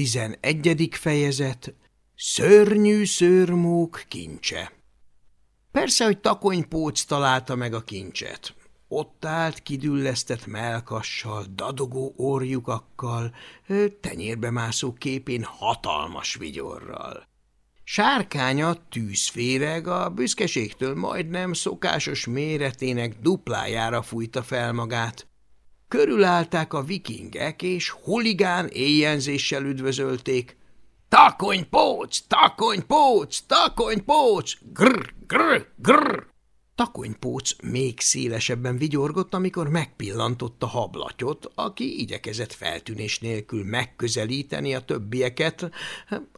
Tizenegyedik fejezet Szörnyű szőrmók kincse Persze, hogy takonypóc találta meg a kincset. Ott állt kidüllesztett melkassal, dadogó orjukakkal, tenyérbe mászó képén hatalmas vigyorral. Sárkánya tűzféreg a büszkeségtől majdnem szokásos méretének duplájára fújta fel magát. Körülállták a vikingek, és huligán éjjenzéssel üdvözölték. – Takony póc, takony póc, takony póc! Grr, grr, grr! Takonypóc még szélesebben vigyorgott, amikor megpillantotta hablatyot, aki igyekezett feltűnés nélkül megközelíteni a többieket,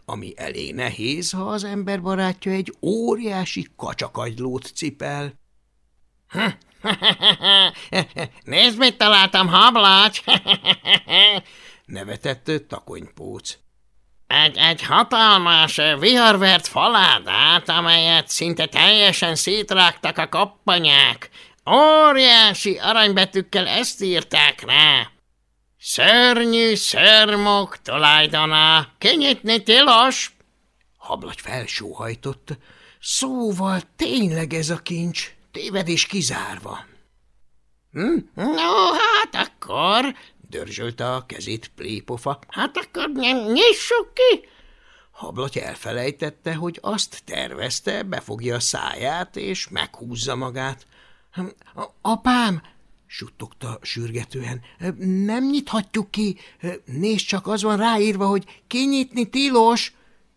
ami elég nehéz, ha az ember barátja egy óriási kacsakagylót cipel. – Nézd, mit találtam, hablaty! – nevetett takonypóc. Egy, egy hatalmas, viharvert faládát, amelyet szinte teljesen szétrágtak a kappanyák. Óriási aranybetűkkel ezt írták rá. Szörnyű szörmok tulajdona, kinyitni tilos. Hablagy felsóhajtott. Szóval tényleg ez a kincs, tévedés kizárva. Hm? No, hát akkor dörzsölte a kezét plépofa. Hát akkor nem nyissuk ki! Hablaty elfelejtette, hogy azt tervezte, befogja a száját, és meghúzza magát. Hm, – Apám! – suttogta sürgetően. – Nem nyithatjuk ki. Nézd csak, az van ráírva, hogy kinyitni tilos.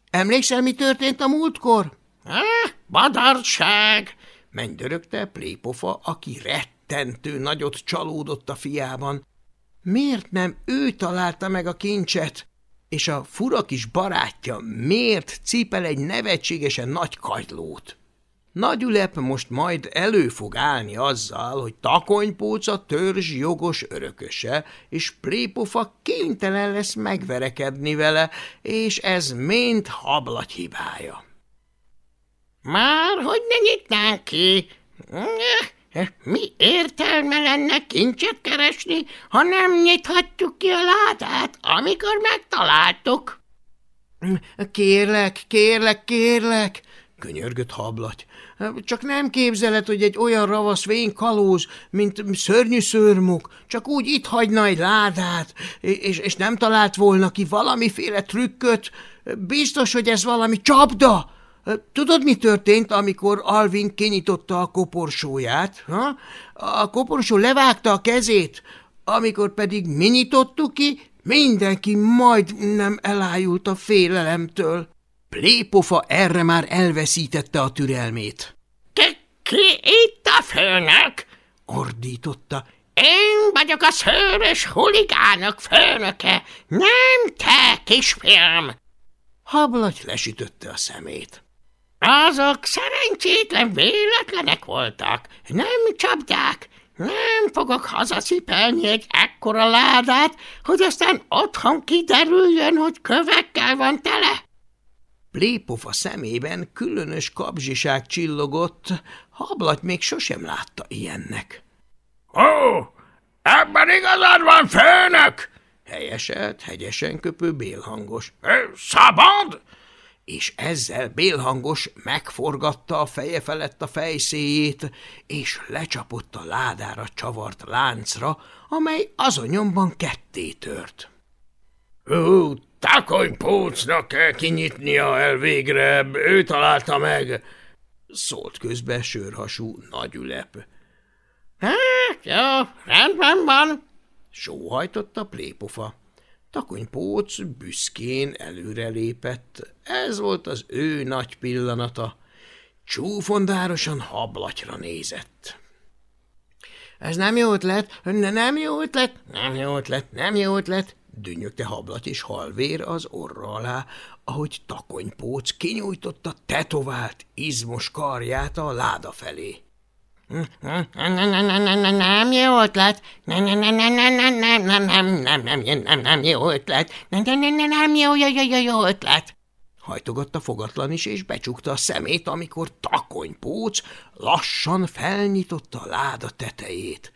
Emlékszel, mi történt a múltkor? – Badarság! – mennydörögte plépofa, aki rettentő nagyot csalódott a fiában. Miért nem ő találta meg a kincset? És a fura kis barátja miért cipel egy nevetségesen nagy kagylót? Nagy ülep most majd elő fog állni azzal, hogy takonypóca törzs jogos örököse, és plépofa kénytelen lesz megverekedni vele, és ez mind hablaty hibája. – Már hogy ne nyitnánk ki? Mi értelme lenne kincset keresni, ha nem nyithatjuk ki a ládát, amikor megtaláltuk? Kérlek, kérlek, kérlek, könyörgött hablaty. Csak nem képzeled, hogy egy olyan ravasz vén kalóz, mint szörnyű szörmuk, csak úgy itt hagyna egy ládát, és, és nem talált volna ki valamiféle trükköt. Biztos, hogy ez valami csapda, Tudod, mi történt, amikor Alvin kinyitotta a koporsóját? Ha? A koporsó levágta a kezét, amikor pedig mi nyitottuk ki, mindenki majd nem elájult a félelemtől. Plépofa erre már elveszítette a türelmét. Ki, ki itt a főnök? ordította. Én vagyok a szőrös huligánok főnöke, nem te, kisfiam! Hablagy lesütötte a szemét. Azok szerencsétlen véletlenek voltak, nem csapdák. Nem fogok hazacipelni egy ekkora ládát, hogy aztán otthon kiderüljön, hogy kövekkel van tele. Plépofa szemében különös kapzsiság csillogott, hablat még sosem látta ilyennek. – Ó, ebben igazad van, főnök! – helyeselt, hegyesen köpő bélhangos. – Szabad? És ezzel bélhangos megforgatta a feje felett a fejszéjét, és lecsapott a ládára csavart láncra, amely azonyomban ketté tört. – Ó, takonypócnak kell kinyitnia el végre, ő találta meg! – szólt közbe sörhasú nagyülep. – Hát, jó, rendben van! – sóhajtotta plépofa. Takonypóc büszkén előrelépett. Ez volt az ő nagy pillanata. Csúfondárosan hablatyra nézett. Ez nem jó ötlet, nem jó ötlet, nem jó ötlet, nem jó ötlet, dünnyögte hablat és halvér az orra alá, ahogy takonypóc kinyújtotta tetovált, izmos karját a láda felé. Nem jó ötlet. Nem, nem, nem, nem, nem, nem, nem, nem, nem, nem, nem, nem, nem jó ötlet. Nem, nem, nem, nem, jó, jó, jó, jó ötlet. Hajtogatta fogatlan is, és becsukta a szemét, amikor takonypóc lassan felnyitotta a láda tetejét.